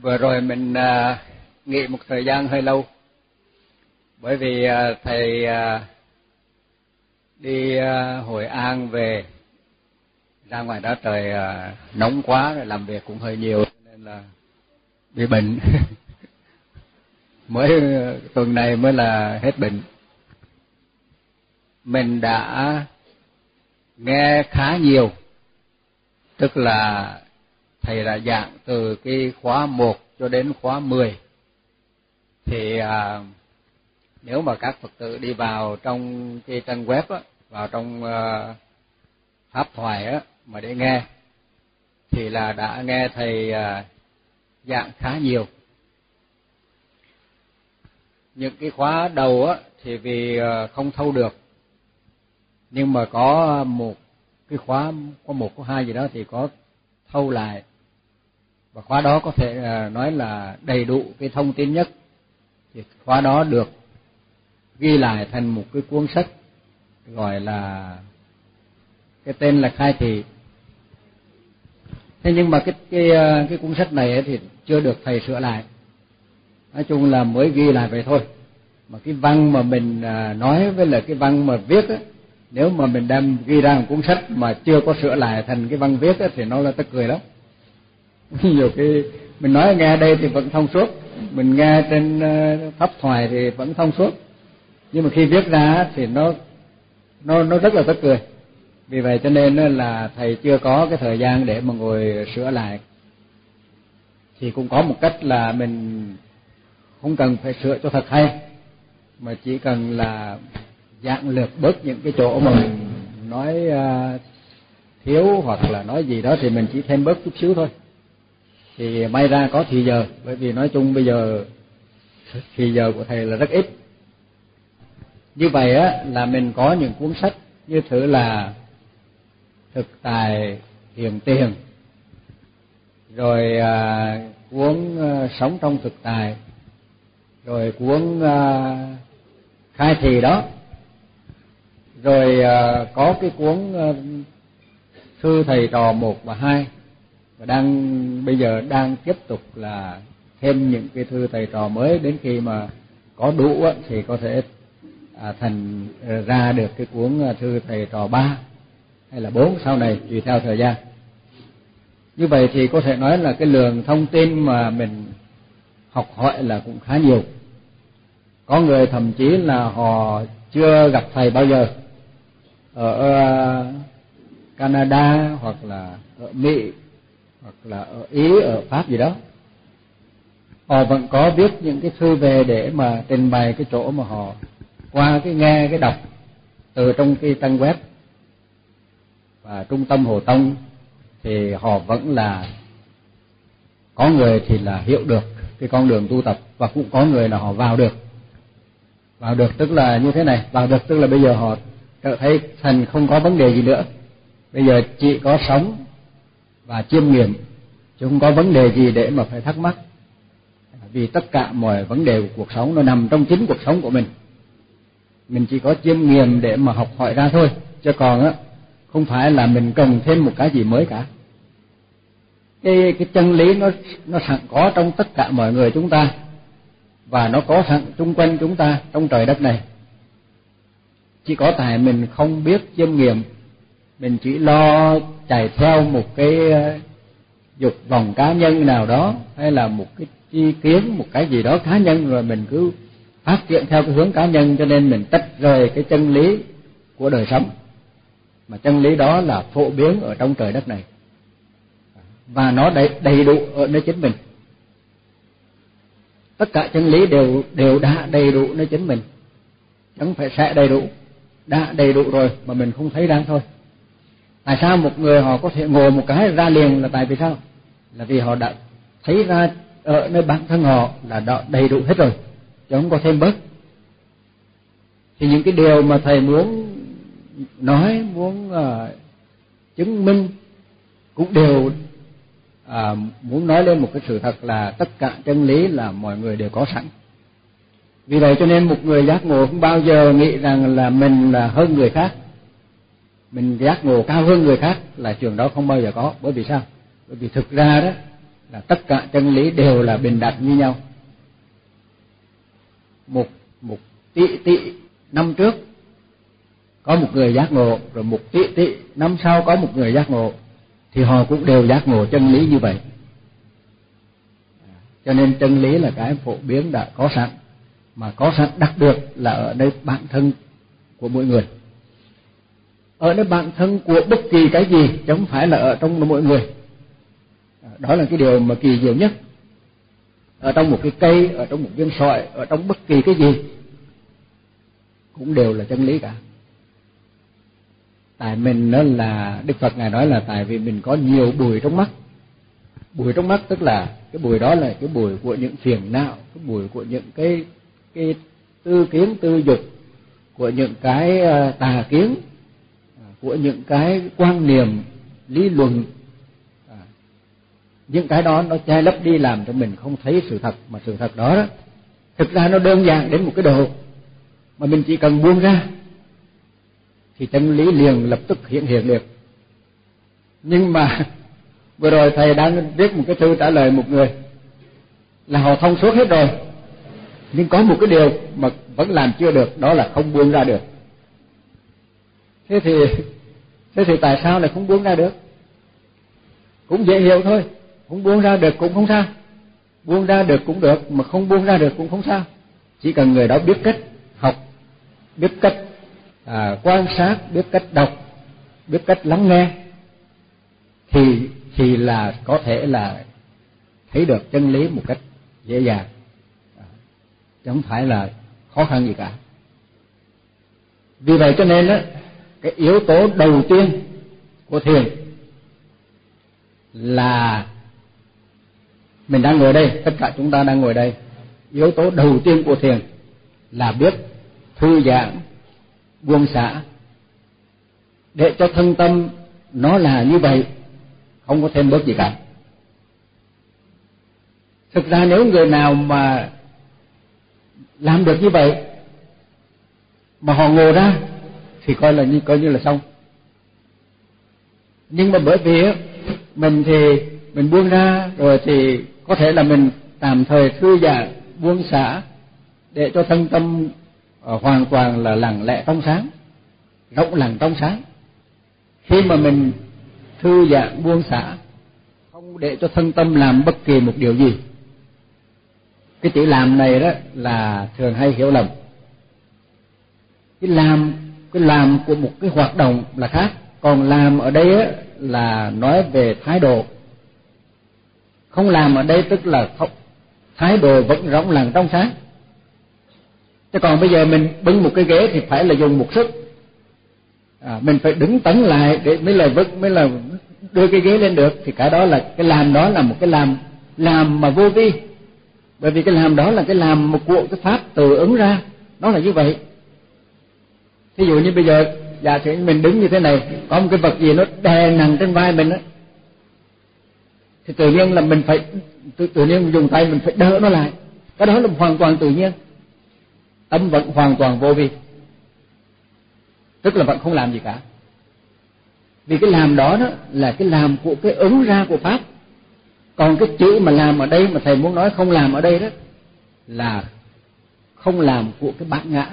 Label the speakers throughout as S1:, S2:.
S1: vừa rồi mình à, nghỉ một thời gian hơi lâu. Bởi vì à, thầy à, đi à, Hội An về ra ngoài đó trời à, nóng quá rồi làm việc cũng hơi nhiều nên là bị bệnh. Mới tuần này mới là hết bệnh. Mình đã nghe khá nhiều tức là thầy đã giảng dạ, từ cái khóa 1 cho đến khóa 10 thì à, nếu mà các Phật tử đi vào trong cái trang web á, vào trong à, pháp thoại á mà để nghe thì là đã nghe thầy à, giảng khá nhiều. Những cái khóa đầu á thì vì à, không thâu được. Nhưng mà có một cái khóa có một có hai gì đó thì có thâu lại và khóa đó có thể à, nói là đầy đủ cái thông tin nhất. Thì khóa đó được ghi lại thành một cái cuốn sách gọi là cái tên là khai thị. Thế nhưng mà cái cái à, cái cuốn sách này thì chưa được thầy sửa lại. Nói chung là mới ghi lại vậy thôi. Mà cái văn mà mình à, nói với là cái văn mà viết á, nếu mà mình đem ghi ra một cuốn sách mà chưa có sửa lại thành cái văn viết á thì nó là tức cười lắm. nhiều cái mình nói nghe đây thì vẫn thông suốt. Mình nghe trên ờ, pháp thoại thì vẫn thông suốt. Nhưng mà khi viết ra thì nó nó nó rất là tức cười. Vì vậy cho nên là thầy chưa có cái thời gian để mà ngồi sửa lại. Thì cũng có một cách là mình không cần phải sửa cho thật hay, mà chỉ cần là dạng lược bớt những cái chỗ mà mình nói ờ, thiếu hoặc là nói gì đó thì mình chỉ thêm bớt chút xíu thôi thì may ra có thì giờ bởi vì nói chung bây giờ thì giờ của thầy là rất ít. Như vậy á là mình có những cuốn sách như thử là thực tài hiền tiền rồi à, cuốn à, sống trong thực tài rồi cuốn à, khai thị đó rồi à, có cái cuốn à, thư thầy trò một và hai và đang bây giờ đang tiếp tục là thêm những cái thư thầy trò mới. Đến khi mà có đủ thì có thể à, thành ờ, ra được cái cuốn ờ, thư thầy trò ba hay là bốn sau này tùy theo thời gian. Như vậy thì có thể nói là cái lượng thông tin mà mình học hỏi là cũng khá nhiều. Có người thậm chí là họ chưa gặp thầy bao giờ. Ở ờ, Canada hoặc là ở Mỹ hoặc là ở Ý, ở Pháp gì đó. Họ vẫn có viết những cái thư về để mà trình bày cái chỗ mà họ qua cái nghe, cái đọc từ trong cái trang web và trung tâm hồ tông, thì họ vẫn là có người thì là hiểu được cái con đường tu tập và cũng có người là họ vào được. Vào được tức là như thế này, vào được tức là bây giờ họ trở thấy thành không có vấn đề gì nữa. Bây giờ chỉ có sống và chiêm nghiệm. Chứ không có vấn đề gì để mà phải thắc mắc. Vì tất cả mọi vấn đề của cuộc sống nó nằm trong chính cuộc sống của mình. Mình chỉ có chiêm nghiệm để mà học hỏi ra thôi. Chứ còn á, không phải là mình cần thêm một cái gì mới cả. Cái cái chân lý nó nó sẵn có trong tất cả mọi người chúng ta. Và nó có sẵn chung quanh chúng ta trong trời đất này. Chỉ có tại mình không biết chiêm nghiệm mình chỉ lo chạy theo một cái ờ, dục vòng cá nhân nào đó hay là một cái chi kiến một cái gì đó cá nhân rồi mình cứ phát triển theo cái hướng cá nhân cho nên mình tách rời cái chân lý của đời sống. Mà chân lý đó là phổ biến ở trong trời đất này. Và nó đầy, đầy đủ ở nơi chính mình. Tất cả chân lý đều đều đã đầy đủ nơi chính mình. Chẳng phải sẽ đầy đủ đã đầy đủ rồi mà mình không thấy đang thôi tại sao một người họ có thể ngồi một cái ra liền là tại vì sao? Là vì họ đã thấy ra ở nơi bản thân họ là đã đầy đủ hết rồi chứ không có thêm bớt. Thì những cái điều mà thầy muốn nói muốn uh, chứng minh cũng đều uh, muốn nói lên một cái sự thật là tất cả chân lý là mọi người đều có sẵn. Vì vậy cho nên một người giác ngộ không bao giờ nghĩ rằng là mình là hơn người khác mình giác ngộ cao hơn người khác là trường đó không bao giờ có. Bởi vì sao? Bởi vì thực ra đó là tất cả chân lý đều là bình đẳng như nhau. Một một tỷ tỷ năm trước có một người giác ngộ, rồi một tỷ tỷ năm sau có một người giác ngộ, thì họ cũng đều giác ngộ chân lý như vậy. Cho nên chân lý là cái phổ biến đã có sẵn, mà có sẵn đặc biệt là ở đây bản thân của mỗi người ở nơi bản thân của bất kỳ cái gì, chứ không phải là ở trong mỗi người. Đó là cái điều mà kỳ diệu nhất. Ở trong một cái cây, ở trong một viên sỏi, ở trong bất kỳ cái gì, cũng đều là chân lý cả. Tại mình nó là, đức phật ngài nói là tại vì mình có nhiều bùi trong mắt. Bùi trong mắt tức là cái bùi đó là cái bùi của những phiền não, cái bùi của những cái cái tư kiến, tư dục của những cái à, tà kiến của những cái quan niệm lý luận. À, những cái đó nó che lấp đi làm cho mình không thấy sự thật mà sự thật đó, đó thực ra nó đơn giản đến một cái độ mà mình chỉ cần buông ra thì chân lý liền lập tức hiện hiện được. Nhưng mà vừa rồi thầy đang viết một cái thư trả lời một người là họ thông suốt hết rồi nhưng có một cái điều mà vẫn làm chưa được đó là không buông ra được thế thì thế thì tại sao lại không buông ra được? Cũng dễ hiểu thôi. Không buông ra được cũng không sao. Buông ra được cũng được mà không buông ra được cũng không sao. Chỉ cần người đó biết cách học biết cách à, quan sát biết cách đọc biết cách lắng nghe thì thì là có thể là thấy được chân lý một cách dễ dàng. Chẳng chứ không phải là khó khăn gì cả. Vì vậy cho nên á cái yếu tố đầu tiên của thiền là mình đang ngồi đây, tất cả chúng ta đang ngồi đây. Yếu tố đầu tiên của thiền là biết thư giãn, buông xả. Để cho thân tâm nó là như vậy, không có thêm bớt gì cả. Thực ra nếu người nào mà làm được như vậy, mà họ ngồi ra thì coi là như coi như là xong. Nhưng mà bởi vì mình thì mình buông ra, rồi thì có thể là mình tạm thời thư giãn, buông xả, để cho thân tâm ờ, hoàn toàn là lặng lẽ trong sáng, rộng lặng trong sáng. Khi mà mình thư giãn, buông xả, không để cho thân tâm làm bất kỳ một điều gì. Cái chữ làm này đó là thường hay hiểu lầm. Cái làm cái làm của một cái hoạt động là khác. Còn làm ở đây á, là nói về thái độ. Không làm ở đây tức là không, thái độ vẫn rộng lặng trong sáng. Chứ còn bây giờ mình bưng một cái ghế thì phải là dùng một sức. À, mình phải đứng tấn lại để mới là vứt mới là đưa cái ghế lên được. Thì cả đó là cái làm đó là một cái làm làm mà vô vi. Bởi vì cái làm đó là cái làm một của cái pháp tự ứng ra. Nó là như vậy ví dụ như bây giờ giả sử mình đứng như thế này có một cái vật gì nó đè nặng trên vai mình á thì tự nhiên là mình phải tự, tự nhiên dùng tay mình phải đỡ nó lại. Cái đó là hoàn toàn tự nhiên. Tâm vẫn hoàn toàn vô vi. Tức là vẫn không làm gì cả. Vì cái làm đó đó là cái làm của cái ứng ra của pháp. Còn cái chữ mà làm ở đây mà thầy muốn nói không làm ở đây đó là không làm của cái bản ngã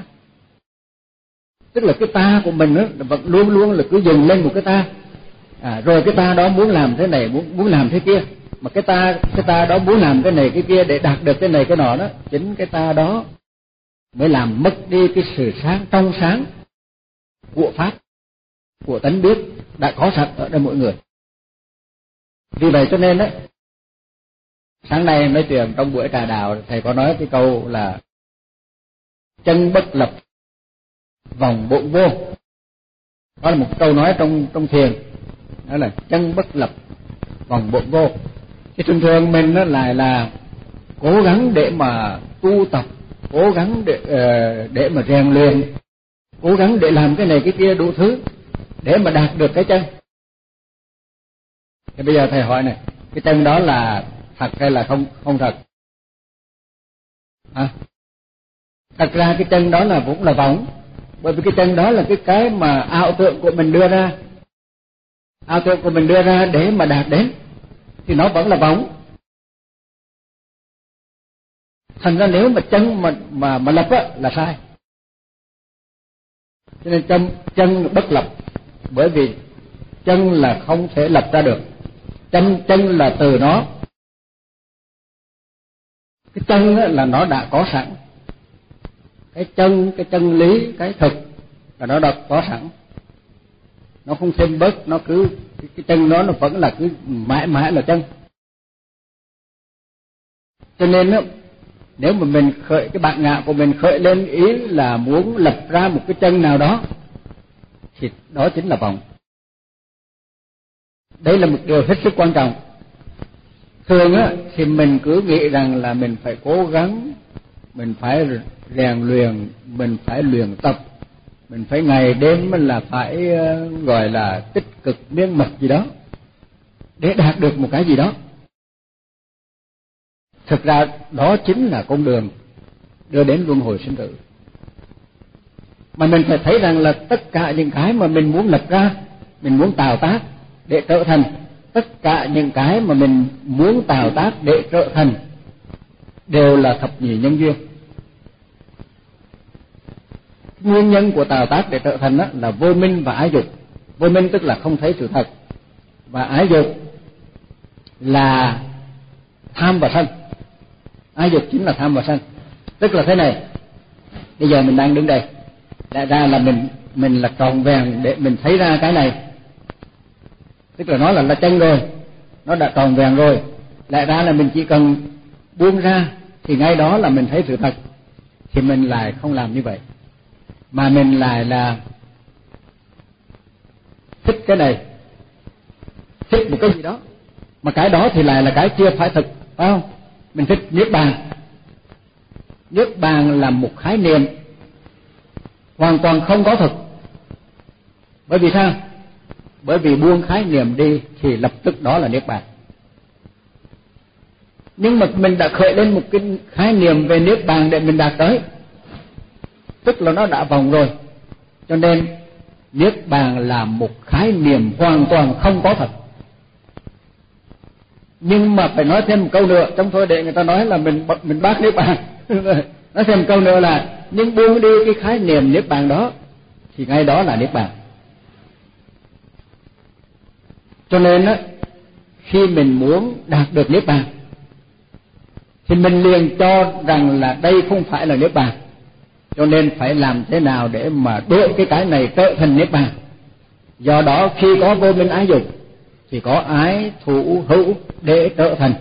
S1: tức là cái ta của mình đó vẫn luôn luôn là cứ dừng lên một cái ta. À, rồi cái ta đó muốn làm thế này muốn muốn làm thế kia. Mà cái ta cái ta đó muốn làm cái này cái kia để đạt được cái này cái nọ đó chính cái ta đó mới làm mất đi cái sự sáng trong sáng của pháp của tánh biết đã có sẵn ở đây mỗi người. Vì vậy cho nên đấy sáng nay nói chuyện trong buổi trà đạo thầy có nói cái câu là chân bất lập vòng bộn vô. Đó là một câu nói trong trong thiền. Đó là chân bất lập vòng bộn vô. Cái thường thường mình nó lại là cố gắng để mà tu tập cố gắng để ờ, để mà rèn luyện cố gắng để làm cái này cái kia đủ thứ để mà đạt được cái chân. Thì bây giờ thầy hỏi này cái chân đó là thật hay là không không thật? À, thật ra cái chân đó là cũng là võng bởi vì cái chân đó là cái cái mà ảo tượng của mình đưa ra. Ảo tượng của mình đưa ra để mà đạt đến, thì nó vẫn là bóng. Thành ra nếu mà chân mà mà mà lập á, là sai. Cho nên chân chân bất lập. Bởi vì chân là không thể lập ra được. Chân chân là từ nó. Cái chân là nó đã có sẵn cái chân cái chân lý cái thực là nó đã có sẵn. Nó không thêm bớt nó cứ cái, cái chân đó nó vẫn là cứ mãi mãi là chân cho nên đó, nếu mà mình khởi cái bạn ngạ của mình khởi lên ý là muốn lập ra một cái chân nào đó thì đó chính là vọng. Đây là một điều hết sức quan trọng. Thường á thì mình cứ nghĩ rằng là mình phải cố gắng mình phải rèn luyện, mình phải luyện tập. Mình phải ngày đêm là phải ờ, gọi là tích cực miên mật gì đó, để đạt được một cái gì đó. Thực ra đó chính là con đường đưa đến luân hồi sinh tử. Mà mình phải thấy rằng là tất cả những cái mà mình muốn lập ra, mình muốn tạo tác để trở thành, tất cả những cái mà mình muốn tạo tác để trở thành đều là thập nhị nhân duyên. Nguyên nhân của tào tác để trở thành đó là vô minh và ái dục. Vô minh tức là không thấy sự thật và ái dục là tham và sân. Ái dục chính là tham và sân. Tức là thế này, bây giờ mình đang đứng đây đại ra là mình mình là tròn vẹn để mình thấy ra cái này. Tức là nó là là chân rồi, nó đã tròn vẹn rồi, lại ra là mình chỉ cần buông ra thì ngay đó là mình thấy sự thật. Thì mình lại không làm như vậy. Mà mình lại là thích cái này. Thích một cái gì đó. Mà cái đó thì lại là cái chưa phải thực, phải không? Mình thích niết bàn. Niết bàn là một khái niệm hoàn toàn không có thực. Bởi vì sao? Bởi vì buông khái niệm đi thì lập tức đó là niết bàn nhưng mà mình đã khởi lên một cái khái niệm về niết bàn để mình đạt tới. Tức là nó đã vòng rồi. Cho nên, niết bàn là một khái niệm hoàn toàn không có thật. Nhưng mà phải nói thêm một câu nữa. Trong thôi để người ta nói là mình mình bác niết bàn. Nói thêm một câu nữa là, nhưng buông đi cái khái niệm niết bàn đó, thì ngay đó là niết bàn. Cho nên á, khi mình muốn đạt được niết bàn thì mình liền cho rằng là đây không phải là niết bàn. Cho nên phải làm thế nào để mà đổi cái cái này trở thành niết bàn? Do đó khi có vô minh ái dục, thì có ái thủ hữu để trở thành.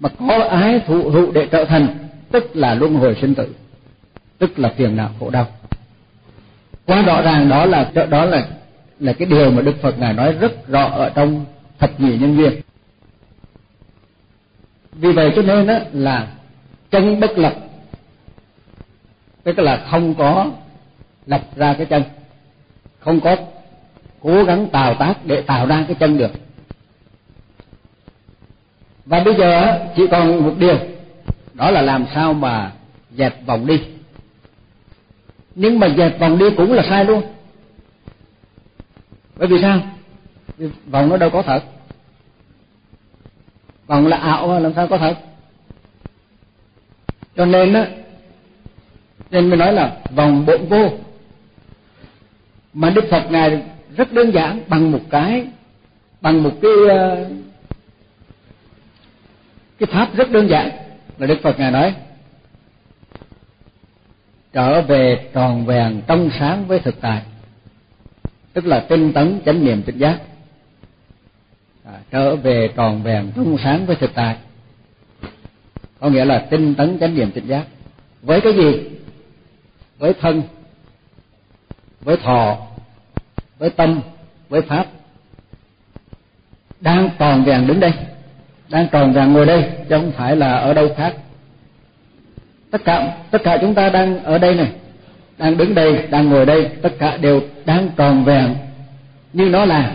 S1: Mà có ái thủ hữu để trở thành, tức là luân hồi sinh tử, tức là phiền não khổ đau. Quá rõ ràng đó là đó là là cái điều mà đức phật ngài nói rất rõ ở trong thập nhị nhân duyên vì vậy cho nên đó là chân bất lập, tức là không có lập ra cái chân, không có cố gắng tạo tác để tạo ra cái chân được. Và bây giờ chỉ còn một điều, đó là làm sao mà dẹp vòng đi. Nhưng mà dẹp vòng đi cũng là sai luôn. Bởi vì sao? Vì vòng nó đâu có thật vòng là ảo làm sao có thật? Cho nên á, nên mới nói là vòng bộn vô. Mà đức phật ngài rất đơn giản, bằng một cái, bằng một cái ờ, cái pháp rất đơn giản là đức phật ngài nói. Trở về tròn vẹn trong sáng với thực tại, tức là tinh tấn chánh niệm tỉnh giác à, trở về tròn vẹn thông sáng với thực tại. Có nghĩa là tinh tấn chánh niệm tỉnh giác. Với cái gì? Với thân với thọ với tâm với pháp. Đang tròn vẹn đứng đây đang tròn vẹn ngồi đây chứ không phải là ở đâu khác. Tất cả tất cả chúng ta đang ở đây này đang đứng đây đang ngồi đây tất cả đều đang tròn vẹn. Như nó là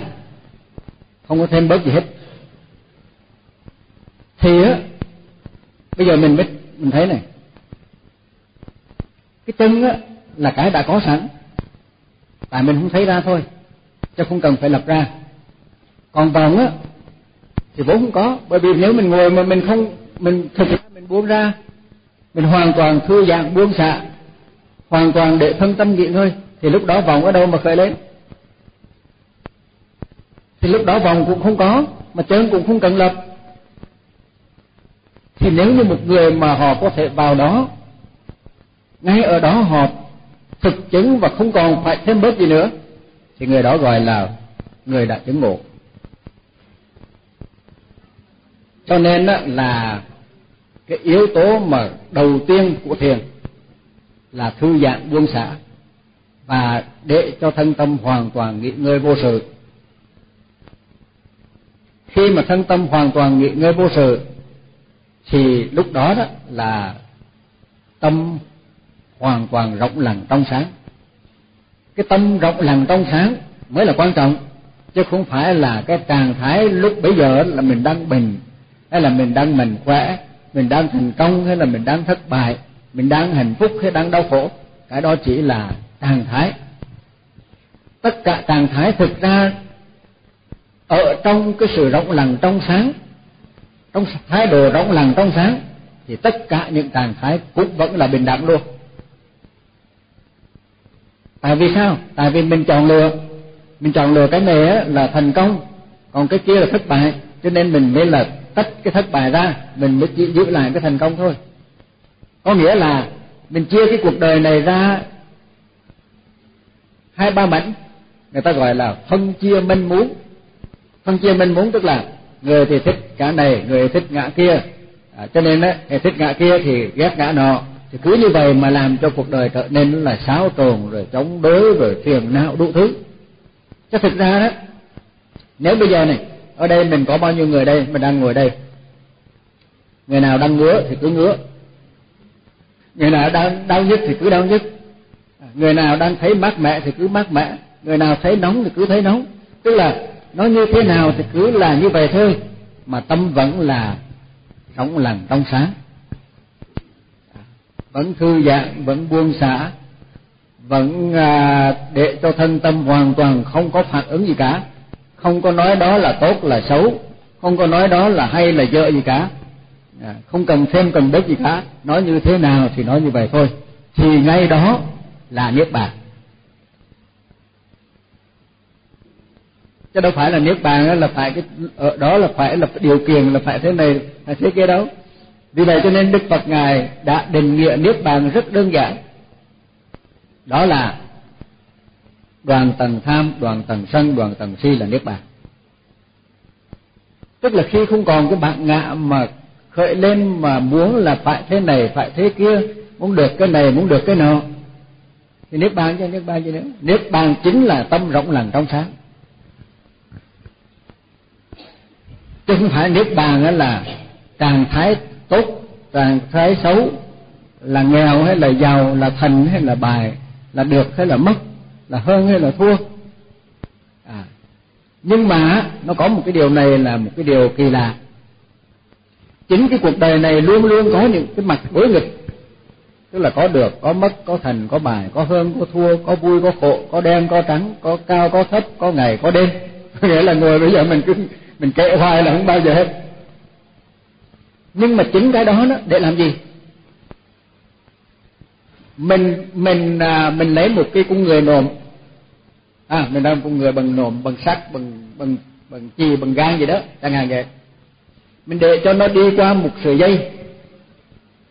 S1: không có thêm bớt gì hết. Thì á, bây giờ mình biết mình thấy này. Cái chân á là cái đã có sẵn tại mình không thấy ra thôi, chứ không cần phải lập ra. Còn vòng á, thì vốn không có, bởi vì nếu mình ngồi mà mình không, mình thực ra mình buông ra, mình hoàn toàn thư giãn, buông xả, hoàn toàn để thân tâm nghỉ ngơi thì lúc đó vòng ở đâu mà khởi lên? Thì lúc đó vòng cũng không có, mà chân cũng không cần lập. Thì nếu như một người mà họ có thể vào đó, ngay ở đó họ thực chứng và không còn phải thêm bớt gì nữa, thì người đó gọi là người đã chứng ngộ. Cho nên là cái yếu tố mà đầu tiên của thiền là thư giãn buông xả và để cho thân tâm hoàn toàn nghỉ ngơi vô sự khi mà thân tâm hoàn toàn nghỉ ngơi vô sự, thì lúc đó đó là tâm hoàn toàn rộng lặng trong sáng. Cái tâm rộng lặng trong sáng mới là quan trọng, chứ không phải là cái trạng thái lúc bấy giờ là mình đang bình, hay là mình đang mạnh khỏe, mình đang thành công, hay là mình đang thất bại, mình đang hạnh phúc, hay đang đau khổ. Cái đó chỉ là trạng thái. Tất cả trạng thái thực ra ở trong cái sự rộng lặng trong sáng, trong thái độ rộng lặng trong sáng, thì tất cả những trạng thái cũng vẫn là bình đẳng luôn. Tại vì sao? Tại vì mình chọn lựa. Mình chọn lựa cái này là thành công, còn cái kia là thất bại, cho nên mình mới là tách cái thất bại ra, mình mới chỉ giữ lại cái thành công thôi. Có nghĩa là mình chia cái cuộc đời này ra hai ba mảnh, người ta gọi là phân chia manh muốn phân chia minh muốn tức là người thì thích ngã này người thích ngã kia. À, cho nên á người thích ngã kia thì ghét ngã nọ. Thì cứ như vậy mà làm cho cuộc đời trở nên là xáo trộn rồi chống đối rồi phiền não đủ thứ. Chứ thực ra đó nếu bây giờ này ở đây mình có bao nhiêu người đây mình đang ngồi đây. Người nào đang ngứa thì cứ ngứa. Người nào đang đau nhức thì cứ đau nhức. À, người nào đang thấy mát mẻ thì cứ mát mẻ. Người nào thấy nóng thì cứ thấy nóng. Tức là nó như thế nào thì cứ là như vậy thôi, mà tâm vẫn là sống lành trong sáng. Vẫn thư giãn, vẫn buông xả, vẫn à, để cho thân tâm hoàn toàn không có phản ứng gì cả. Không có nói đó là tốt, là xấu. Không có nói đó là hay, là dở gì cả. À, không cần thêm cần bớt gì cả. Nói như thế nào thì nói như vậy thôi. Thì ngay đó là niết bàn. Chứ đâu phải là niết bàn là phải cái ở đó là phải là điều kiện, là phải thế này, phải thế kia đâu. Vì vậy cho nên đức phật ngài đã định nghĩa niết bàn rất đơn giản. Đó là đoàn tầng tham, đoàn tầng sân, đoàn tầng si là niết bàn. Tức là khi không còn cái bạn ngạ mà khởi lên mà muốn là phải thế này, phải thế kia, muốn được cái này, muốn được cái nọ, thì niết bàn chứ, niết bàn gì nữa. Niết bàn chính là tâm rộng lặng trong sáng. Chứ không phải niết bàn đó là trạng thái tốt, trạng thái xấu, là nghèo hay là giàu, là thành hay là bài là được hay là mất, là hơn hay là thua. À nhưng mà nó có một cái điều này là một cái điều kỳ lạ. Chính cái cuộc đời này luôn luôn có những cái mặt đối nghịch. Tức là có được, có mất, có thành, có bài có hơn, có thua, có vui, có khổ, có đen, có trắng, có cao, có thấp, có ngày, có đêm. Nghĩa là người bây giờ mình cứ mình kệ hoài là không bao giờ hết. Nhưng mà chính cái đó đó để làm gì? Mình mình à, mình lấy một cái con người nồm à mình đang con người bằng nồm bằng sắt bằng bằng bằng chì bằng gan gì đó chẳng hạn vậy. Mình để cho nó đi qua một sợi dây.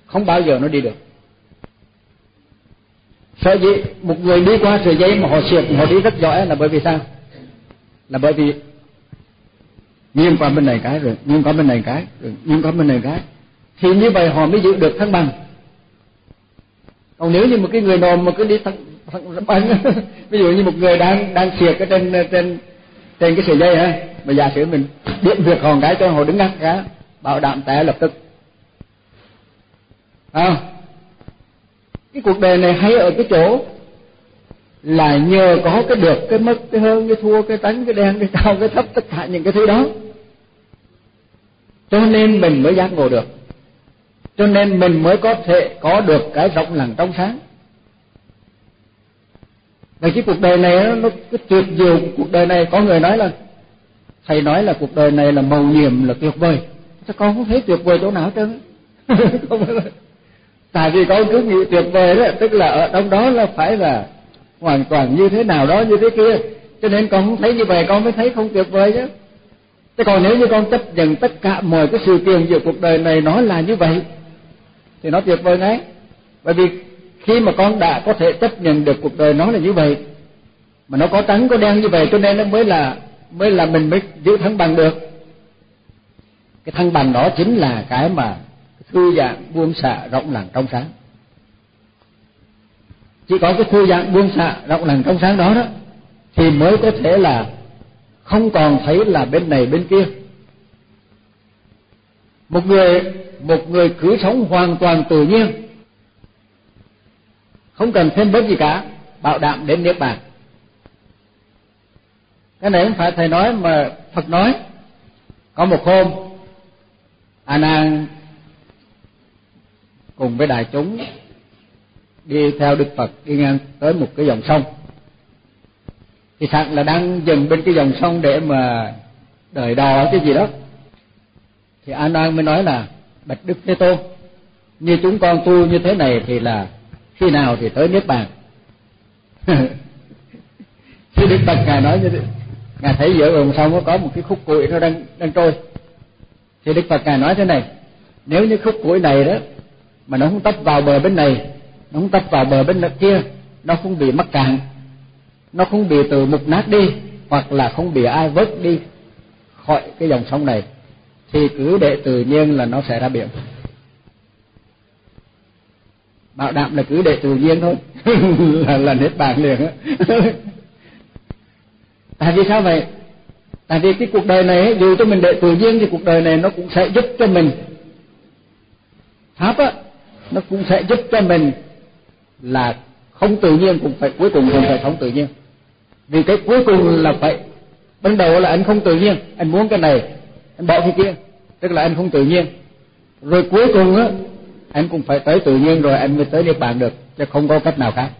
S1: Không bao giờ nó đi được. Sở dĩ một người đi qua sợi dây mà họ siệt họ đi rất giỏi là bởi vì sao? Là bởi vì nghiêng qua bên này cái rồi nghiêng qua bên này cái rồi nghiêng qua bên này cái. Thì như vậy họ mới giữ được thăng bằng. Còn nếu như một cái người nồm mà cứ đi thăng thăng bằng ví dụ như một người đang đang siệt ở trên trên trên cái sợi dây ha mà giả sử mình điện việc hòn cái cho họ đứng ngắt cả bảo đảm té lập tức. À, cái cuộc đời này hay ở cái chỗ là nhờ có cái được cái mất cái hơn cái thua cái tánh cái đen cái cao cái thấp tất cả những cái thứ đó cho nên mình mới giác ngộ được. Cho nên mình mới có thể có được cái rộng lặng trong sáng. Và cái cuộc đời này nó cái tuyệt diệu. Cuộc đời này có người nói là, thầy nói là cuộc đời này là màu nhiệm, là tuyệt vời. Sao con không thấy tuyệt vời chỗ nào hết trơn? Tại vì con cứ nghĩ tuyệt vời đó, tức là ở trong đó là phải là hoàn toàn như thế nào đó, như thế kia. Cho nên con không thấy như vậy, con mới thấy không tuyệt vời chứ thế còn nếu như con chấp nhận tất cả mọi cái sự kiện giữa cuộc đời này nó là như vậy, thì nó tuyệt vời ngay. Bởi vì khi mà con đã có thể chấp nhận được cuộc đời nó là như vậy, mà nó có trắng có đen như vậy, cho nên nó mới là mới là mình mới giữ thăng bằng được. Cái thăng bằng đó chính là cái mà thư giãn buông xả rộng lặng trong sáng. Chỉ có cái thư giãn buông xả rộng lặng trong sáng đó đó, thì mới có thể là không còn thấy là bên này, bên kia. Một người một người cứ sống hoàn toàn tự nhiên. Không cần thêm bớt gì cả, bảo đảm đến niết bàn. Cái này không phải thầy nói mà Phật nói. Có một hôm, a nan cùng với đại chúng đi theo đức phật đi ngang tới một cái dòng sông thì thật là đang dừng bên cái dòng sông để mà đợi đò cái gì đó. Thì an an mới nói là, bạch đức thế tôn, như chúng con tu như thế này thì là khi nào thì tới niết bàn. Khi đức phật ngài nói như thế, ngài thấy giữa dòng sông có một cái khúc củi nó đang đang trôi. Thì đức phật ngài nói thế này, nếu như khúc củi này đó mà nó không tấp vào bờ bên này, nó không tấp vào bờ bên kia, nó không bị mắc cạn nó không bị từ mục nát đi, hoặc là không bị ai vớt đi khỏi cái dòng sông này, thì cứ để tự nhiên là nó sẽ ra biển. Bảo đảm là cứ để tự nhiên thôi, là là hết bàn liền á. Tại vì sao vậy? Tại vì cái cuộc đời này, dù cho mình để tự nhiên thì cuộc đời này nó cũng sẽ giúp cho mình. Pháp á, nó cũng sẽ giúp cho mình là không tự nhiên cũng phải cuối cùng cũng phải không tự nhiên. Vì cái cuối cùng là phải ban đầu là anh không tự nhiên anh muốn cái này anh bỏ cái kia tức là anh không tự nhiên. Rồi cuối cùng á anh cũng phải tới tự nhiên rồi anh mới tới niết bàn được chứ không có cách nào khác.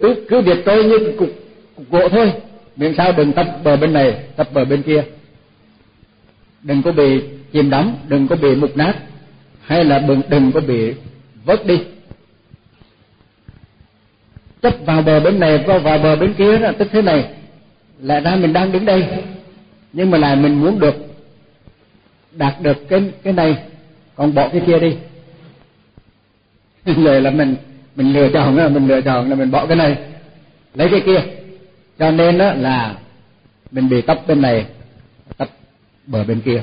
S1: Cứ cứ việc tôi như cục, cục gỗ thôi miễn sao đừng tập bờ bên này tập bờ bên kia. Đừng có bị chìm đắm đừng có bị mục nát hay là đừng đừng có bị vớt đi tích vào bờ bên này vào vào bờ bên kia đó, tức thế này. Lại ra mình đang đứng đây, nhưng mà lại mình muốn được, đạt được cái cái này. Còn bỏ cái kia đi. Rồi là mình mình lựa chọn là mình lựa chọn là mình bỏ cái này, lấy cái kia. Cho nên đó là mình bị tấp bên này, tấp bờ bên kia.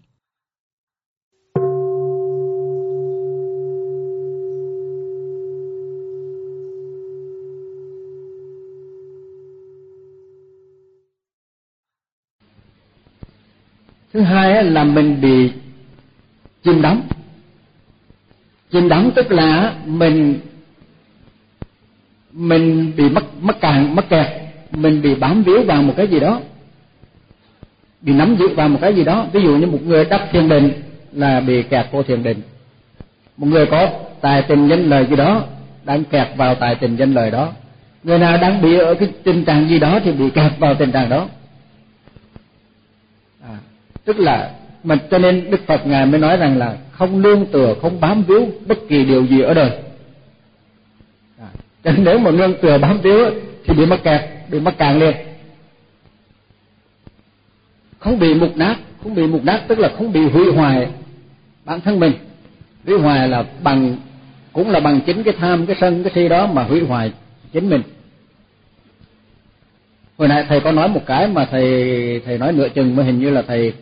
S1: Thứ hai là mình bị chìm đắm. Chìm đắm tức là mình mình bị mắc mắc càng mắc kẹt. Mình bị bám víu vào một cái gì đó. Bị nắm giữ vào một cái gì đó. Ví dụ như một người đắc thiền định là bị kẹt vô thiền định. Một người có tài tình danh lời gì đó, đang kẹt vào tài tình danh lời đó. Người nào đang bị ở cái tình trạng gì đó thì bị kẹt vào tình trạng đó tức là mà cho nên đức phật ngài mới nói rằng là không nương tựa không bám víu bất kỳ điều gì ở đời. À, cho nên nếu mà nương tựa bám víu thì bị mắc kẹt bị mắc càng liền. Không bị mục nát không bị mục nát tức là không bị hủy hoại bản thân mình. Hủy hoại là bằng cũng là bằng chính cái tham cái sân cái si đó mà hủy hoại chính mình. Hồi nãy thầy có nói một cái mà thầy thầy nói nửa chừng mà hình như là thầy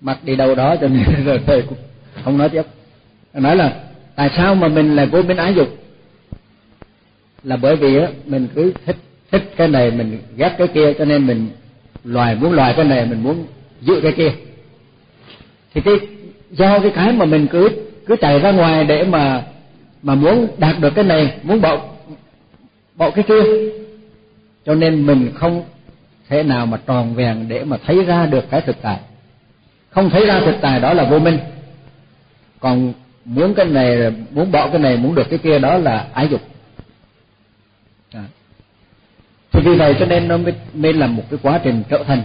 S1: mặc đi đâu đó cho nên rồi thầy cũng không nói tiếp. Nói là, tại sao mà mình lại vô minh ái dục? Là bởi vì á, mình cứ thích thích cái này mình ghét cái kia, cho nên mình loài muốn loài cái này, mình muốn giữ cái kia. Thì cái, do cái cái mà mình cứ cứ chạy ra ngoài để mà mà muốn đạt được cái này, muốn bỏ bỏ cái kia. Cho nên mình không thể nào mà tròn vẹn để mà thấy ra được cái thực tại không thấy ra thực tài đó là vô minh. Còn muốn cái này muốn bỏ cái này muốn được cái kia đó là ái dục. À. thì vì vậy cho nên nó mới, mới là một cái quá trình trở thành.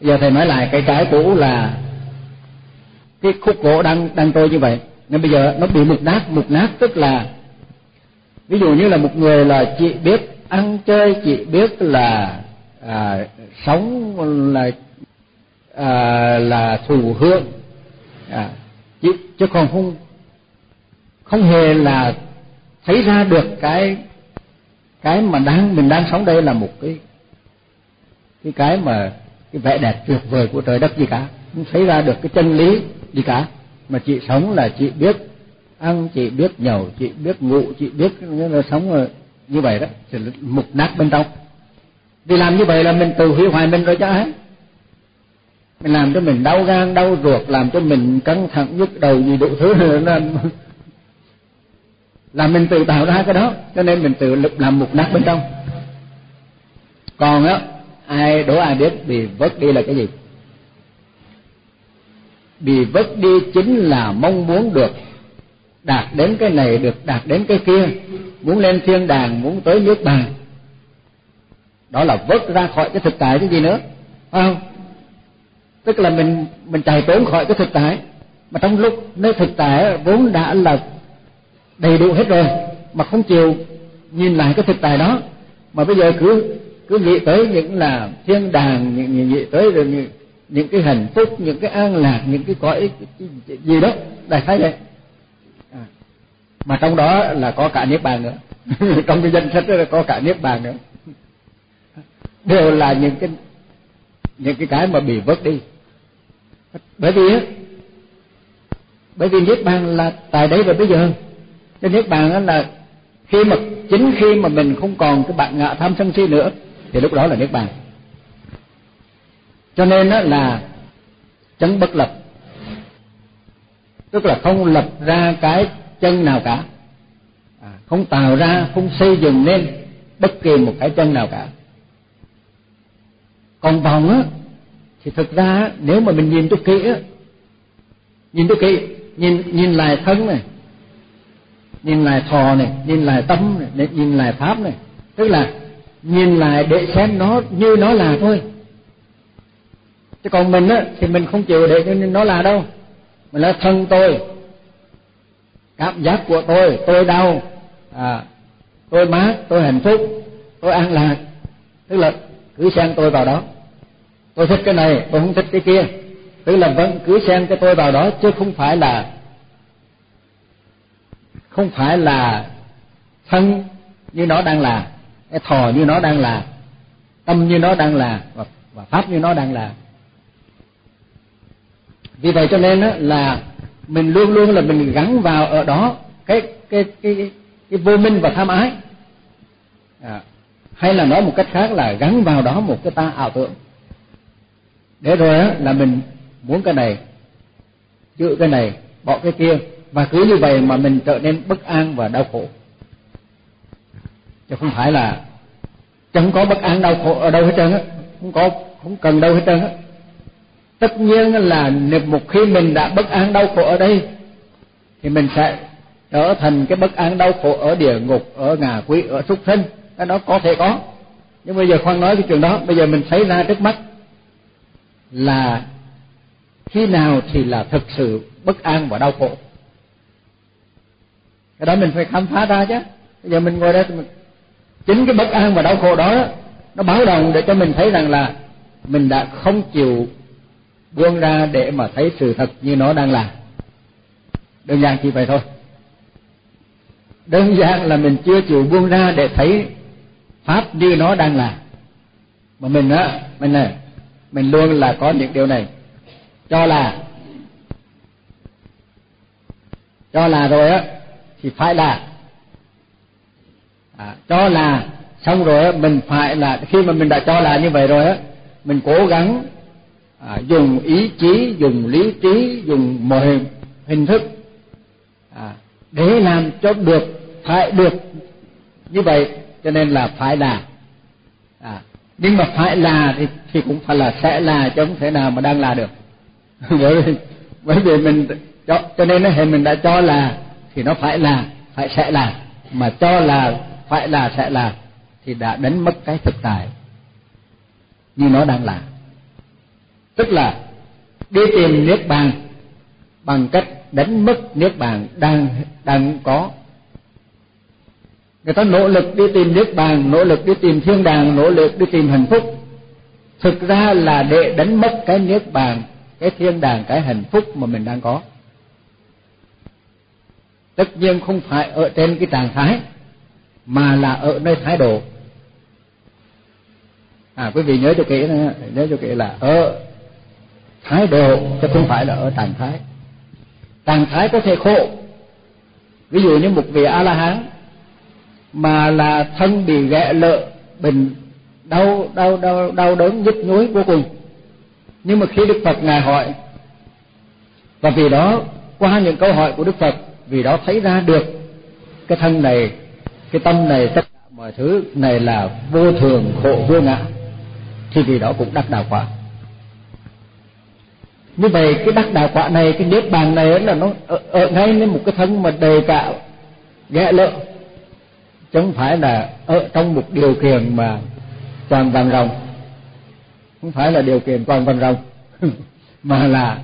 S1: Giờ thầy nói lại cái cái cũ là cái khúc gỗ đang đang trôi như vậy. Nên bây giờ nó bị mục nát mục nát tức là ví dụ như là một người là chị biết ăn chơi chị biết là à, sống là à, là thù hương. À, chứ chứ còn không không hề là thấy ra được cái cái mà đang mình đang sống đây là một cái cái cái mà cái vẻ đẹp tuyệt vời của trời đất gì cả. Không thấy ra được cái chân lý gì cả. Mà chị sống là chị biết ăn chị biết nhậu chị biết ngủ chị biết là sống như vậy đó. Thì mục nát bên trong. Vì làm như vậy là mình tự hủy hoại mình rồi chứ mình làm cho mình đau gan, đau ruột, làm cho mình căng thẳng nhức đầu gì đủ thứ. Nên là mình tự tạo ra cái đó, cho nên mình tự lực làm mục nát bên trong. Còn á, ai đố ai biết bị vứt đi là cái gì? Bị vứt đi chính là mong muốn được đạt đến cái này, được đạt đến cái kia. Muốn lên thiên đàng, muốn tới nước bàn đó là vớt ra khỏi cái thực tại cái gì nữa. Phải không? Tức là mình mình chạy trốn khỏi cái thực tại. Mà trong lúc nơi thực tại vốn đã là đầy đủ hết rồi mà không chịu nhìn lại cái thực tại đó mà bây giờ cứ cứ nghĩ tới những là thiên đàng những nghĩ tới rồi những, những cái hạnh phúc những cái an lạc những cái cõi gì đó đại khái vậy. À. mà trong đó là có cả niết bàn nữa. Trong cái danh sách đó là có cả niết bàn nữa. Đều là những cái những cái cái mà bị vớt đi bởi vì á, bởi vì niết bàn là tại đấy và bây giờ. Cái niết bàn đó là khi mà, chính khi mà mình không còn cái bạn ngạ tham sân si nữa, thì lúc đó là niết bàn. Cho nên đó là chân bất lập. Tức là không lập ra cái chân nào cả. À, không tạo ra, không xây dựng nên bất kỳ một cái chân nào cả. Còn vòng á thì thực ra nếu mà mình nhìn cho kỹ á nhìn cho kỹ nhìn nhìn lại thân này nhìn lại thò này nhìn lại tâm này nhìn lại pháp này. Tức là nhìn lại để xem nó như nó là thôi. Chứ còn mình á thì mình không chịu để nó là đâu. Mình là thân tôi cảm giác của tôi tôi đau à, tôi mát tôi hạnh phúc tôi an lạc. Tức là cứ xem tôi vào đó tôi thích cái này tôi không thích cái kia. Tức là vẫn cứ xen cái tôi vào đó chứ không phải là không phải là thân như nó đang là cái thò như nó đang là tâm như nó đang là và, và pháp như nó đang là. Vì vậy cho nên đó là mình luôn luôn là mình gắn vào ở đó cái cái cái cái vô minh và tham ái. À, hay là nói một cách khác là gắn vào đó một cái ta ảo tưởng để rồi á, là mình muốn cái này, giữ cái này, bỏ cái kia, và cứ như vậy mà mình trở nên bất an và đau khổ. Chứ không phải là chẳng có bất an, đau khổ ở đâu hết trơn á, không có, không cần đâu hết trơn á. Tất nhiên là một khi mình đã bất an, đau khổ ở đây, thì mình sẽ trở thành cái bất an, đau khổ ở địa ngục, ở ngà quỷ, ở súc sinh. Cái đó có thể có. Nhưng bây giờ khoan nói cái chuyện đó, bây giờ mình thấy ra trước mắt là khi nào thì là thực sự bất an và đau khổ. Cái đó mình phải khám phá ra chứ. Bây giờ mình ngồi đây mình chính cái bất an và đau khổ đó, nó báo động để cho mình thấy rằng là mình đã không chịu buông ra để mà thấy sự thật như nó đang là. Đơn giản chỉ vậy thôi. Đơn giản là mình chưa chịu buông ra để thấy pháp như nó đang là. Mà mình á, mình này mình luôn là có những điều này. Cho là cho là rồi á thì phải là à, cho là xong rồi á mình phải là khi mà mình đã cho là như vậy rồi á mình cố gắng à, dùng ý chí dùng lý trí dùng mọi hình thức à, để làm cho được phải được như vậy. Cho nên là phải là nhưng mà phải là thì thì cũng phải là sẽ là, chứ không thể nào mà đang là được. Bởi vì bởi vì mình cho cho nên nó hệ mình đã cho là, thì nó phải là, phải sẽ là. Mà cho là, phải là, sẽ là, thì đã đánh mất cái thực tại. Như nó đang là. Tức là, đi tìm niết bàn bằng cách đánh mất niết bàn đang đang có người ta nỗ lực đi tìm niết bàn, nỗ lực đi tìm thiên đàng, nỗ lực đi tìm hạnh phúc. Thực ra là để đánh mất cái niết bàn, cái thiên đàng, cái hạnh phúc mà mình đang có. Tất nhiên không phải ở trên cái trạng thái mà là ở nơi thái độ. À quý vị nhớ cho kỹ nữa nhớ cho kỹ là ở thái độ chứ không phải là ở trạng thái. Trạng thái có thể khổ. Ví dụ như một vị a la hán mà là thân bị ghẻ lợ bệnh đau đau đau đau đớn nhức nhối vô cùng. Nhưng mà khi đức phật ngài hỏi và vì đó qua những câu hỏi của đức phật vì đó thấy ra được cái thân này cái tâm này tất cả mọi thứ này là vô thường khổ vô ngã thì vì đó cũng đắc đạo quả. Như vậy cái đắc đạo quả này cái niết bàn này là nó ở, ở ngay lên một cái thân mà đề cạo ghẹ lợ chứ không phải là ở trong một điều kiện mà toàn vàng rồng không phải là điều kiện toàn vàng rồng mà là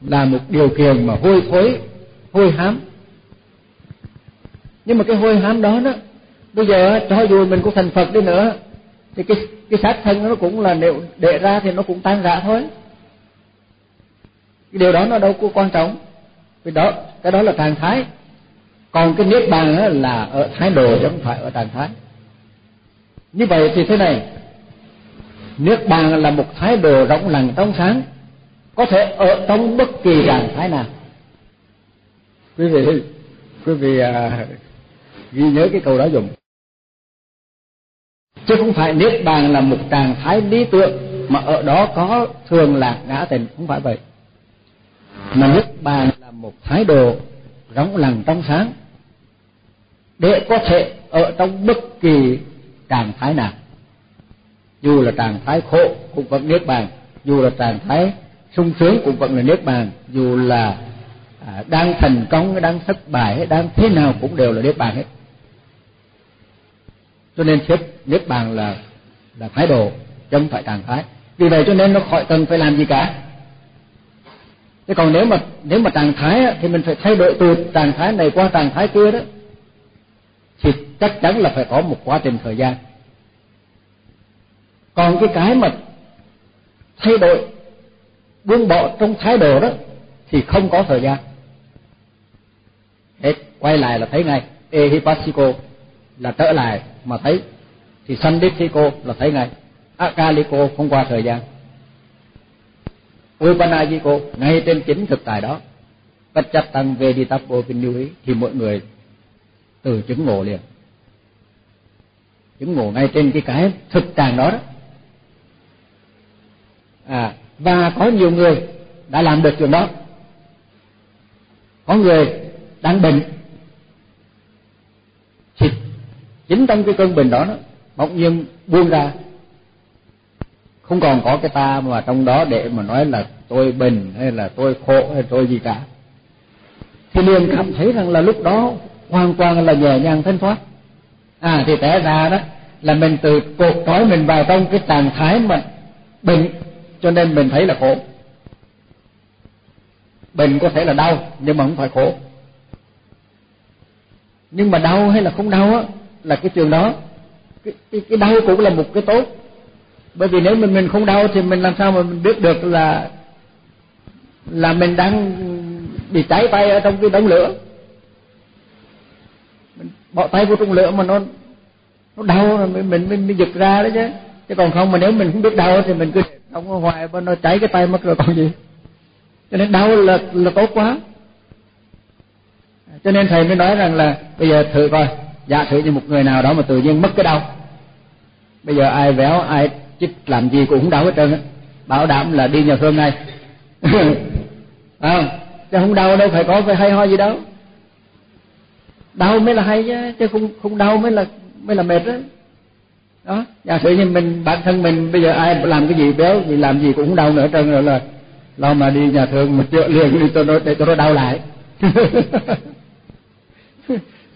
S1: là một điều kiện mà hôi thối, hôi hám. Nhưng mà cái hôi hám đó đó, bây giờ cho dù mình có thành phật đi nữa, thì cái cái sát thân nó cũng là nếu để ra thì nó cũng tan rã thôi. Cái điều đó nó đâu có quan trọng. Vì đó, cái đó là trạng thái còn cái niết bàn đó là ở thái độ chứ không phải ở trạng thái. Như vậy thì thế này niết bàn là một thái độ rộng lặng trong sáng có thể ở trong bất kỳ trạng thái nào. Quý vị quý vị à, ghi nhớ cái câu đó dùng chứ không phải niết bàn là một trạng thái lý tưởng mà ở đó có thường lạc ngã tình không phải vậy. Mà niết bàn là một thái độ rỗng lặng trong sáng. Để có thể ở trong bất kỳ trạng thái nào. Dù là trạng thái khổ cũng vẫn niết bàn. Dù là trạng thái sung sướng cũng vẫn là niết bàn. Dù là à, đang thành công đang thất bại hay đang thế nào cũng đều là niết bàn hết. Cho nên chết niết bàn là là thái độ chứ không phải trạng thái. Vì vậy cho nên nó khỏi cần phải làm gì cả thế còn nếu mà nếu mà trạng thái thì mình phải thay đổi từ trạng thái này qua trạng thái kia đó. Thì chắc chắn là phải có một quá trình thời gian. Còn cái cái mà thay đổi, buông bỏ trong thái độ đó, thì không có thời gian. Hết, quay lại là thấy ngay. Ehipasiko là trở lại mà thấy. Thì sandipiko là thấy ngay. Akaliko không qua thời gian. Upanajiko ngay trên chính thực tại đó, bất chấp tăng về đi tập vô bên lưu ý, thì mọi người từ chứng ngộ liền. Chứng ngộ ngay trên cái cái thực trạng đó đó. À và có nhiều người đã làm được chuyện đó. Có người đang bệnh. Thì chính trong cái cơn bệnh đó đó, bỗng nhiên buông ra không còn có cái ta mà trong đó để mà nói là tôi bình hay là tôi khổ hay tôi gì cả. Thì liền cảm thấy rằng là lúc đó hoàn toàn là nhẹ nhàng thanh thoát. À thì té ra đó là mình từ cột trói mình vào trong cái trạng thái mà bệnh cho nên mình thấy là khổ. Bệnh có thể là đau nhưng mà không phải khổ. Nhưng mà đau hay là không đau á là cái trường đó. Cái, cái, cái đau cũng là một cái tốt bởi vì nếu mình mình không đau thì mình làm sao mà mình biết được là là mình đang bị cháy tay ở trong cái đống lửa. Mình bỏ tay vô trong lửa mà nó nó đau rồi mình mình mình, mình giật ra đấy chứ. Chứ còn không mà nếu mình không biết đau thì mình cứ không hoài bên nó cháy cái tay mất rồi còn gì. Cho nên đau là là tốt quá. Cho nên thầy mới nói rằng là bây giờ thử coi. Giả thử như một người nào đó mà tự nhiên mất cái đau. Bây giờ ai véo ai chích làm gì cũng đau hết trơn á. Bảo đảm là đi nhà thương ngay. Không? Chứ không đau đâu phải có phải hay ho gì đâu. Đau mới là hay chứ chứ không không đau mới là mới là mệt đó đó giả sử như mình bản thân mình bây giờ ai làm cái gì béo thì làm gì cũng đau nữa trơn rồi là lo mà đi nhà thương một chữa liền đi cho nó để cho nó đau lại.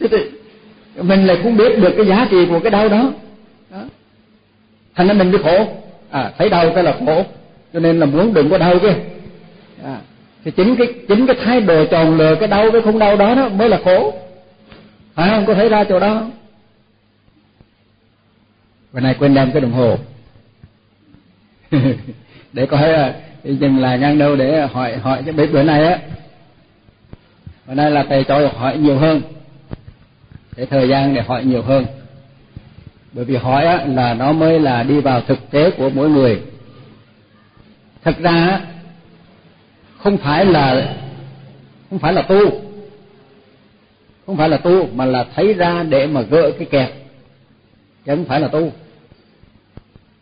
S1: Thế thì mình lại cũng biết được cái giá trị của cái đau đó thành ra mình bị khổ. À thấy đau cái là khổ. Cho nên là muốn đừng có đau kia. à, thì chính cái chính cái thái độ tròn lừa cái đau cái không đau đó đó mới là khổ. Phải không? Có thấy ra chỗ đó không? Bữa nay quên đem cái đồng hồ. Để coi à, thể dừng lại ngang đâu để hỏi hỏi cho bữa nay á. Bữa nay là thầy cho hỏi nhiều hơn. Để thời gian để hỏi nhiều hơn bởi vì hỏi á, là nó mới là đi vào thực tế của mỗi người. Thật ra không phải là không phải là tu. Không phải là tu mà là thấy ra để mà gỡ cái kẹt. Chứ không phải là tu.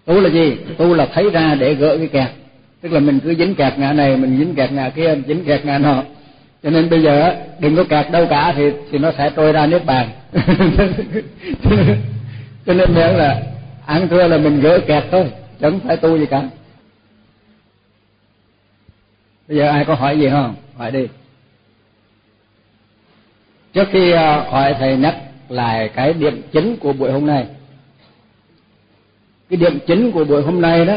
S1: Tu là gì? Tu là thấy ra để gỡ cái kẹt. Tức là mình cứ dính kẹt ngã này mình dính kẹt ngã kia dính kẹt ngã nọ. Cho nên bây giờ đừng có kẹt đâu cả thì thì nó sẽ trôi ra nước bàn. cho nên nhớ là ăn thua là mình gỡ kẹt thôi chẳng phải tu gì cả. Bây giờ ai có hỏi gì không? Hỏi đi. Trước khi à, hỏi thầy nhắc lại cái điểm chính của buổi hôm nay. Cái điểm chính của buổi hôm nay đó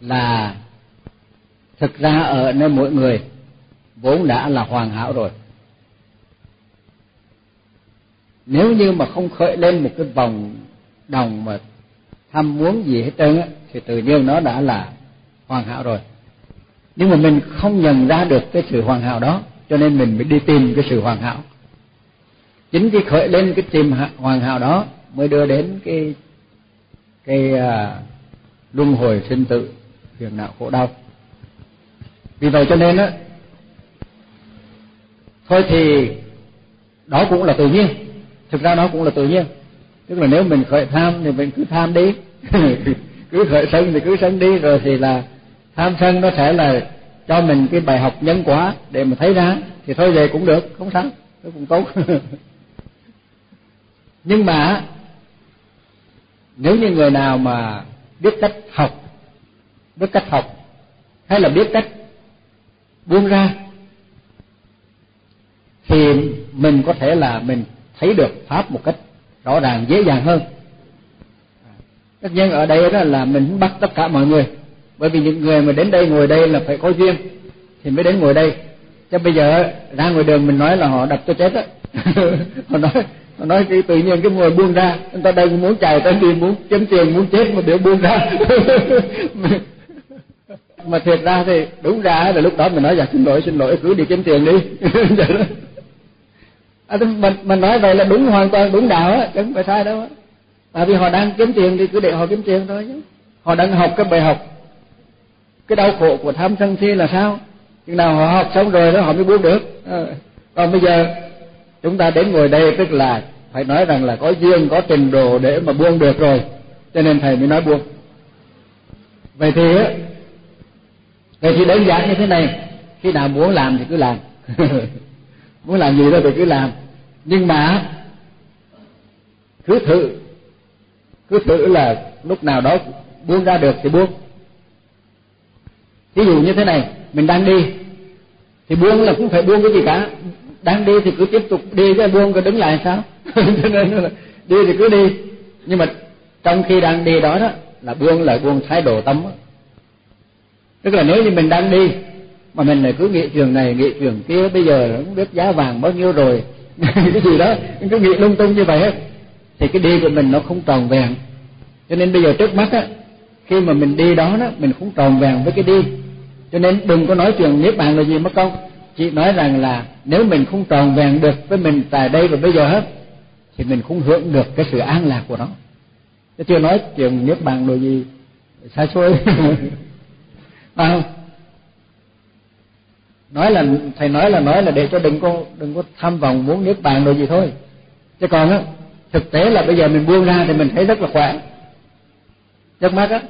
S1: là thực ra ở nơi mỗi người vốn đã là hoàn hảo rồi nếu như mà không khởi lên một cái vòng đồng mà tham muốn gì hết trơn á thì tự nhiên nó đã là hoàn hảo rồi. Nhưng mà mình không nhận ra được cái sự hoàn hảo đó cho nên mình mới đi tìm cái sự hoàn hảo. Chính cái khởi lên cái tìm hoàn hảo đó mới đưa đến cái cái uh, luân hồi sinh tử phiền não khổ đau. Vì vậy cho nên á thôi thì đó cũng là tự nhiên thực ra nó cũng là tự nhiên. Tức là nếu mình khởi tham thì mình cứ tham đi. Cứ khởi sân thì cứ sân đi, rồi thì là tham sân nó sẽ là cho mình cái bài học nhân quả để mà thấy ra, thì thôi về cũng được, không sao, nó cũng tốt. Nhưng mà nếu như người nào mà biết cách học, biết cách học, hay là biết cách buông ra, thì mình có thể là mình thấy được pháp một cách rõ ràng, dễ dàng hơn. Tất nhiên ở đây đó là mình bắt tất cả mọi người. Bởi vì những người mà đến đây ngồi đây là phải có duyên, thì mới đến ngồi đây. Chứ bây giờ ra ngoài đường mình nói là họ đập cho chết á. Họ nói họ nói cái tự nhiên cái người buông ra. Người ta đây muốn chạy tới đi muốn kiếm tiền, muốn chết mà đều buông ra. Mà thiệt ra thì đúng ra là lúc đó mình nói dạ xin lỗi xin lỗi, cứ đi kiếm tiền đi. à, mình mình nói vậy là đúng hoàn toàn đúng đạo á chứ không phải sai đâu á. Tại vì họ đang kiếm tiền thì cứ để họ kiếm tiền thôi chứ. Họ đang học cái bài học. Cái đau khổ của tham sân si là sao? Chừng nào họ học xong rồi đó họ mới buông được. À, còn bây giờ chúng ta đến ngồi đây tức là phải nói rằng là có duyên có trình độ để mà buông được rồi. Cho nên thầy mới nói buông. Vậy thì á vậy thì đơn giản như thế này. Khi nào muốn làm thì cứ làm. muốn làm gì đó thì cứ làm. Nhưng mà, cứ thử. Cứ thử là lúc nào đó buông ra được thì buông. Ví dụ như thế này, mình đang đi, thì buông là cũng phải buông cái gì cả. Đang đi thì cứ tiếp tục đi chứ buông rồi đứng lại sao? Cho nên là đi thì cứ đi. Nhưng mà trong khi đang đi đó đó, là buông là buông thái độ tâm đó. tức là nếu như mình đang đi mà mình lại cứ nghĩ trường này, nghĩ trường kia, bây giờ không biết giá vàng bao nhiêu rồi. Cái gì đó cứ nghĩ lung tung như vậy hết. Thì cái đi của mình nó không tròn vẹn. Cho nên bây giờ trước mắt á, khi mà mình đi đó đó, mình không tròn vẹn với cái đi. Cho nên đừng có nói chuyện niết bàn là gì mất công. Chị nói rằng là nếu mình không tròn vẹn được với mình tại đây và bây giờ hết, thì mình không hưởng được cái sự an lạc của nó. Chứ chưa nói chuyện niết bàn là gì, xa xôi. Phải không? Nói là, thầy nói là nói là để cho đừng có đừng có tham vọng, muốn niết bàn rồi gì thôi. Chứ còn á, thực tế là bây giờ mình buông ra thì mình thấy rất là khỏe. Trước mắt á.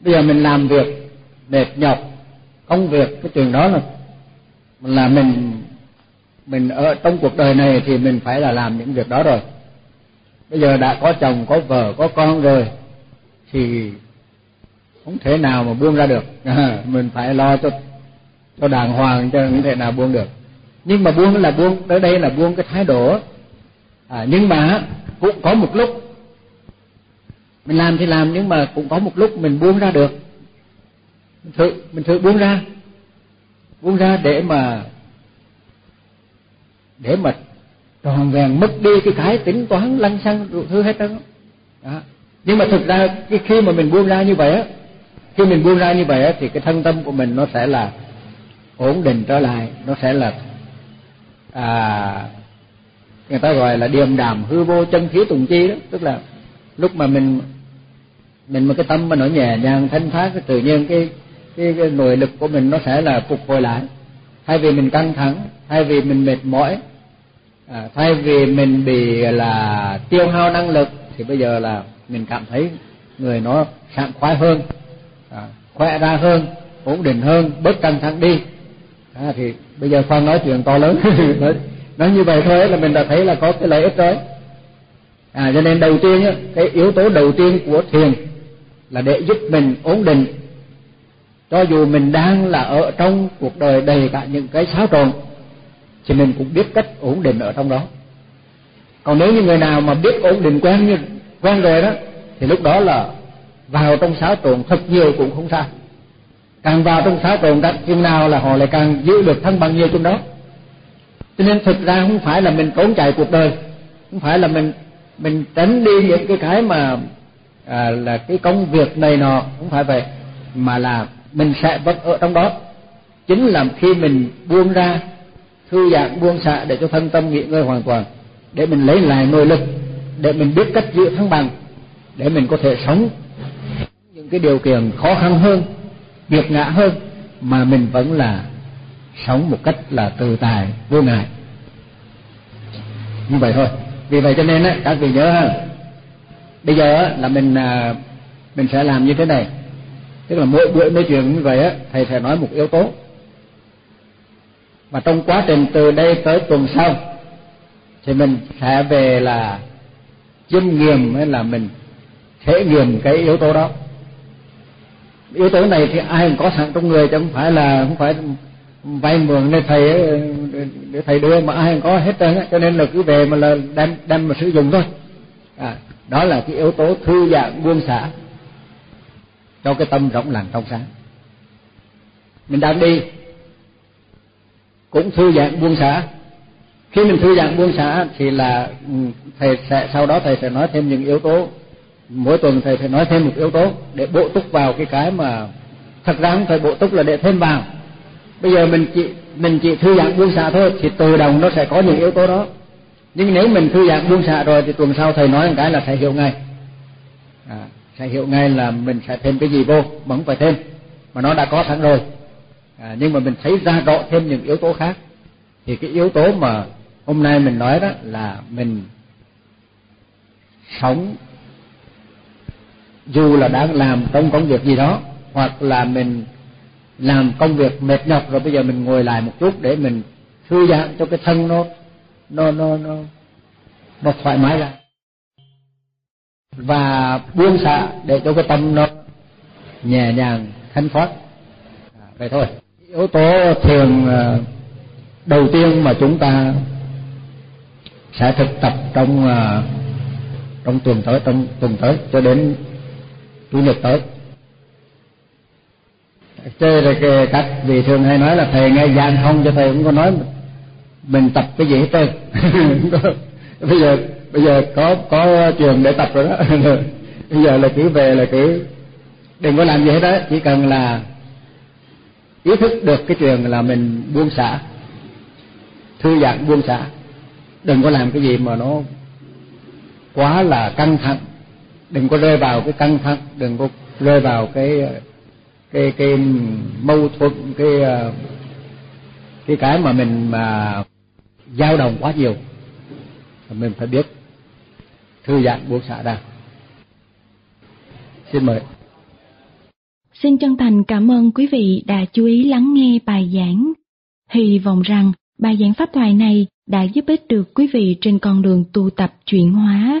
S1: Bây giờ mình làm việc, mệt nhọc, công việc, cái chuyện đó là là mình mình ở trong cuộc đời này thì mình phải là làm những việc đó rồi. Bây giờ đã có chồng, có vợ, có con rồi, thì không thể nào mà buông ra được. Mình phải lo cho cho đàng hoàng cho không thể nào buông được. Nhưng mà buông là buông tới đây là buông cái thái độ. À, nhưng mà cũng có một lúc mình làm thì làm nhưng mà cũng có một lúc mình buông ra được. Mình thử mình thử buông ra. Buông ra để mà để mà tròn vẹn mất đi cái cái tính toán lăng xăng thứ hết đó. đó. Nhưng mà thực ra cái khi mà mình buông ra như vậy á khi mình buông ra như vậy á thì cái thân tâm của mình nó sẽ là ổn định trở lại nó sẽ là à người ta gọi là điềm đàm hư vô chân khí tùng chi đó. Tức là lúc mà mình mình mà cái tâm mà nó nhẹ nhàng thanh thoát cái tự nhiên cái cái, cái nội lực của mình nó sẽ là phục hồi lại. Thay vì mình căng thẳng thay vì mình mệt mỏi à, thay vì mình bị là tiêu hao năng lực thì bây giờ là mình cảm thấy người nó sảng khoái hơn à, khỏe ra hơn ổn định hơn bớt căng thẳng đi à, thì bây giờ khoan nói chuyện to lớn. Nói, nói như vậy thôi là mình đã thấy là có cái lợi ích rồi. À cho nên đầu tiên á, cái yếu tố đầu tiên của thiền là để giúp mình ổn định. Cho dù mình đang là ở trong cuộc đời đầy cả những cái xáo trộn thì mình cũng biết cách ổn định ở trong đó. Còn nếu như người nào mà biết ổn định quen như quen rồi đó thì lúc đó là vào trong xáo trộn thật nhiều cũng không sao càng vào trong xã hội các chừng nào là họ lại càng giữ được thân bằng nhiều trong đó. Cho nên thực ra không phải là mình trốn chạy cuộc đời không phải là mình mình tránh đi những cái cái mà à, là cái công việc này nọ không phải vậy mà là mình sẽ vẫn ở trong đó. Chính là khi mình buông ra thư giãn buông xả để cho thân tâm nghỉ ngơi hoàn toàn để mình lấy lại nội lực để mình biết cách giữ thăng bằng để mình có thể sống những cái điều kiện khó khăn hơn việc ngã hơn mà mình vẫn là sống một cách là từ tài, vô ngại. Như vậy thôi. Vì vậy cho nên á, các vị nhớ ha. Bây giờ á, là mình à, mình sẽ làm như thế này. Tức là mỗi buổi nói chuyện như vậy á, thầy sẽ nói một yếu tố. Và trong quá trình từ đây tới tuần sau, thì mình sẽ về là chiêm nghiệm, hay là mình thể nghiệm cái yếu tố đó yếu tố này thì ai cũng có sẵn trong người chứ không phải là không phải vay mượn để thầy để thầy đưa mà ai cũng có hết trơn cho nên là cứ về mà là đem đem mà sử dụng thôi. À, đó là cái yếu tố thư giãn buông xả cho cái tâm rộng lành trong sáng. Mình đang đi cũng thư giãn buông xả. Khi mình thư giãn buông xả thì là ừ, thầy sẽ sau đó thầy sẽ nói thêm những yếu tố mỗi tuần thầy phải nói thêm một yếu tố để bổ túc vào cái cái mà thật ra không phải bổ túc là để thêm vào. Bây giờ mình chỉ mình chỉ thư giãn buông xả thôi thì tự động nó sẽ có những yếu tố đó. Nhưng nếu mình thư giãn buông xả rồi thì tuần sau thầy nói một cái là thầy hiểu ngay. À, sẽ hiểu ngay là mình sẽ thêm cái gì vô mà không phải thêm mà nó đã có sẵn rồi. À, nhưng mà mình thấy ra rõ thêm những yếu tố khác. Thì cái yếu tố mà hôm nay mình nói đó là mình sống dù là đang làm trong công việc gì đó hoặc là mình làm công việc mệt nhọc rồi bây giờ mình ngồi lại một chút để mình thư giãn cho cái thân nó nó nó nó nó thoải mái ra. Và buông xả để cho cái tâm nó nhẹ nhàng thanh thoát. À, vậy thôi. Yếu tố thường ờ, đầu tiên mà chúng ta sẽ thực tập trong ờ, trong tuần tới trong tuần tới cho đến chủ nhật tới chơi là cái cách vì thường hay nói là thầy nghe gian không cho thầy cũng có nói mình tập cái gì hết trơn. Bây giờ bây giờ có có trường để tập rồi đó. Bây giờ là cứ về là cứ đừng có làm gì hết đó chỉ cần là ý thức được cái trường là mình buông xả, thư giãn buông xả. Đừng có làm cái gì mà nó quá là căng thẳng đừng có rơi vào cái căng thẳng, đừng có rơi vào cái cái cái mâu thuẫn, cái ờ, cái cái mà mình mà dao động quá nhiều. Mình phải biết thư giãn buông xả ra. Xin mời.
S2: Xin chân thành cảm ơn quý vị đã chú ý lắng nghe bài giảng. Hy vọng rằng Bài giảng pháp thoại này đã giúp ích được quý vị trên con đường tu tập chuyển hóa.